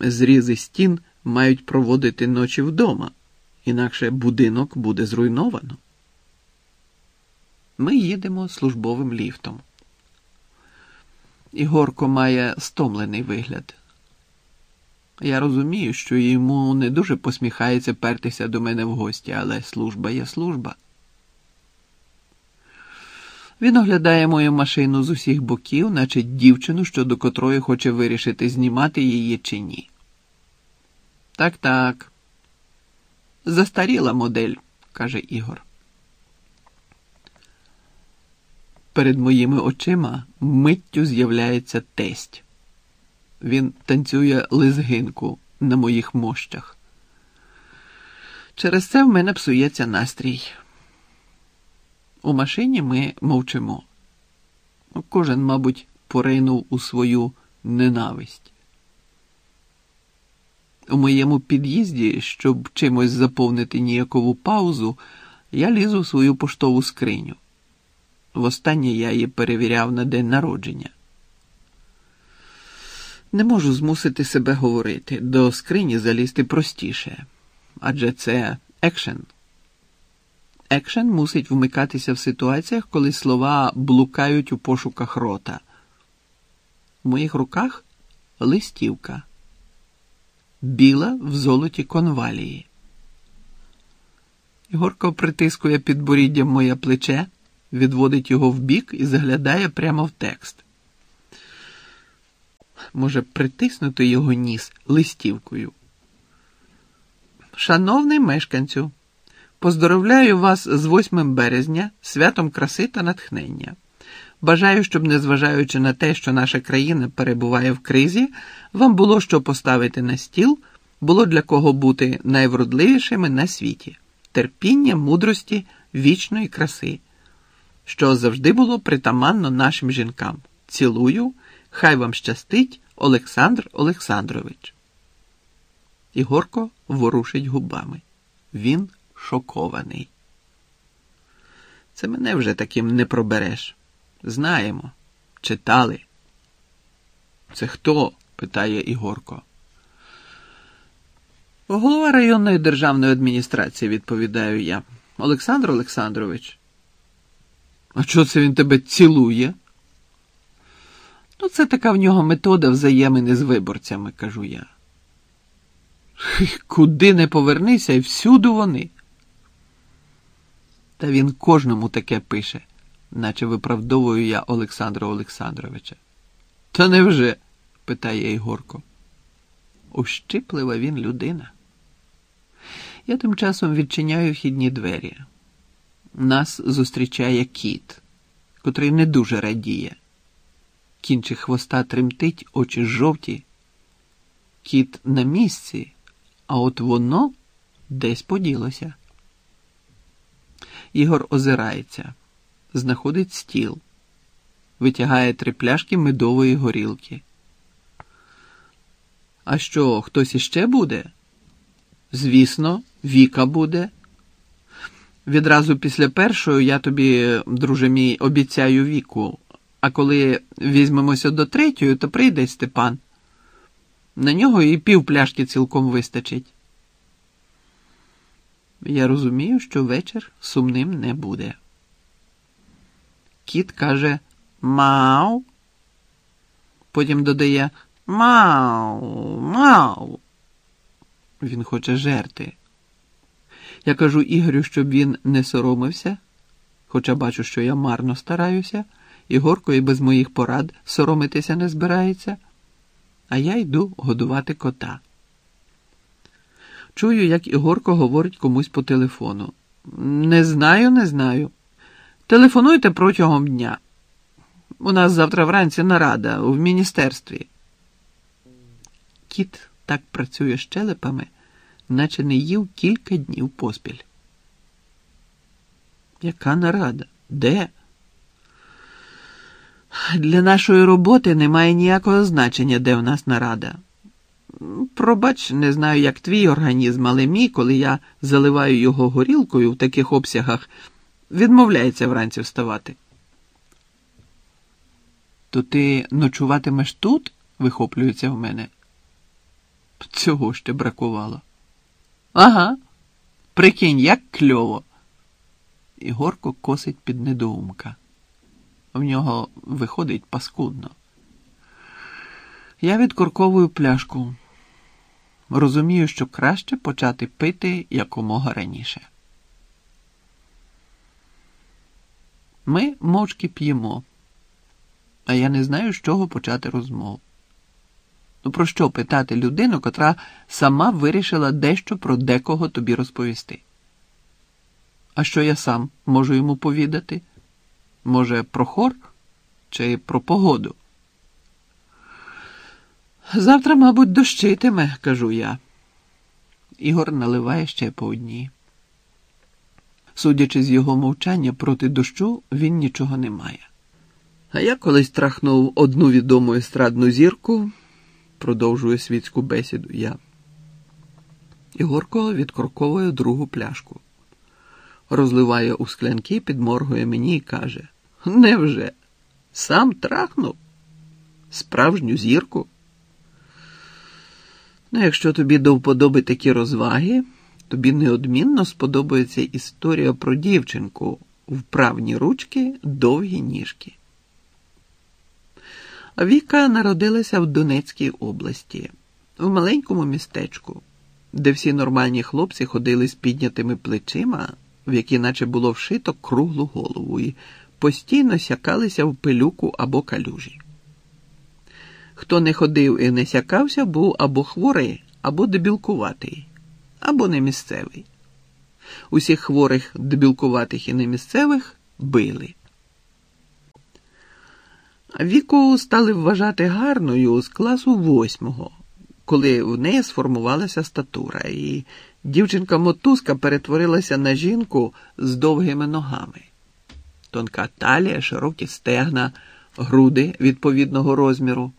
зрізи стін мають проводити ночі вдома, інакше будинок буде зруйновано. Ми їдемо службовим ліфтом. Ігорко має стомлений вигляд. Я розумію, що йому не дуже посміхається пертися до мене в гості, але служба є служба. Він оглядає мою машину з усіх боків, наче дівчину, що до котрої хоче вирішити, знімати її чи ні. Так, так. Застаріла модель, каже Ігор. Перед моїми очима миттю з'являється тесть. Він танцює лизгинку на моїх мощах. Через це в мене псується настрій. У машині ми мовчимо. Кожен, мабуть, поринув у свою ненависть. У моєму під'їзді, щоб чимось заповнити ніякову паузу, я лізу в свою поштову скриню. Востаннє я її перевіряв на день народження. Не можу змусити себе говорити, до скрині залізти простіше, адже це екшен. Екшен мусить вмикатися в ситуаціях, коли слова блукають у пошуках рота. У моїх руках листівка, біла в золоті конвалії. Ігорко притискує підборіддям моє плече, відводить його вбік і заглядає прямо в текст. Може, притиснути його ніс листівкою. Шановний мешканцю. Поздоровляю вас з 8 березня, святом краси та натхнення. Бажаю, щоб, незважаючи на те, що наша країна перебуває в кризі, вам було що поставити на стіл, було для кого бути найвродливішими на світі, терпіння, мудрості, вічної краси, що завжди було притаманно нашим жінкам. Цілую, хай вам щастить, Олександр Олександрович. Ігорко ворушить губами. Він шокований. Це мене вже таким не пробереш. Знаємо, читали. Це хто? питає Ігорко. Голова районної державної адміністрації, відповідаю я. Олександр Олександрович. А чого це він тебе цілує? Ну, це така в нього метода взаємини з виборцями, кажу я. Куди не повернися, і всюду вони. Та він кожному таке пише, наче виправдовую я Олександра Олександровича. Та невже? питає Ігорко. Ущиплива він людина. Я тим часом відчиняю вхідні двері. Нас зустрічає кіт, котрий не дуже радіє. Кінчик хвоста тремтить, очі жовті. Кіт на місці, а от воно десь поділося. Ігор озирається, знаходить стіл, витягає три пляшки медової горілки. А що, хтось іще буде? Звісно, Віка буде. Відразу після першої я тобі, друже мій, обіцяю віку, а коли візьмемося до третьої, то прийде Степан. На нього і пів пляшки цілком вистачить. Я розумію, що вечір сумним не буде. Кіт каже Мау. Потім додає Мау, мау. Він хоче жерти. Я кажу Ігорю, щоб він не соромився, хоча бачу, що я марно стараюся, і горко і без моїх порад соромитися не збирається, а я йду годувати кота. Чую, як Ігорко говорить комусь по телефону. Не знаю, не знаю. Телефонуйте протягом дня. У нас завтра вранці нарада в міністерстві. Кіт так працює щелепами, наче не їв кілька днів поспіль. Яка нарада? Де? Для нашої роботи немає ніякого значення, де в нас нарада. Пробач, не знаю, як твій організм, але мій, коли я заливаю його горілкою в таких обсягах, відмовляється вранці вставати. То ти ночуватимеш тут? вихоплюється в мене. Цього ще бракувало. Ага, прикинь, як кльово. Ігорко косить під недоумка. В нього виходить паскудно. Я відкорковую пляшку. Розумію, що краще почати пити якомога раніше. Ми мовчки п'ємо, а я не знаю, з чого почати розмову. Ну, про що питати людину, котра сама вирішила дещо про декого тобі розповісти? А що я сам можу йому повідати? Може, про хор чи про погоду? Завтра, мабуть, дощитиме, кажу я. Ігор наливає ще по одній. Судячи з його мовчання проти дощу, він нічого не має. А я колись трахнув одну відому естрадну зірку, продовжує світську бесіду я. Ігорко відкорковує другу пляшку, розливає у склянки, підморгує мені і каже: Невже? Сам трахнув? Справжню зірку? Ну, якщо тобі до вподоби такі розваги, тобі неодмінно сподобається історія про дівчинку вправні ручки, довгі ніжки. Віка народилася в Донецькій області, в маленькому містечку, де всі нормальні хлопці ходили з піднятими плечима, в які наче було вшито круглу голову, і постійно сякалися в пилюку або калюжі. Хто не ходив і не сякався, був або хворий, або дебілкуватий, або не місцевий. Усіх хворих, дебілкуватих і немісцевих били. Віку стали вважати гарною з класу восьмого, коли в неї сформувалася статура, і дівчинка-мотузка перетворилася на жінку з довгими ногами. Тонка талія, широкі стегна, груди відповідного розміру.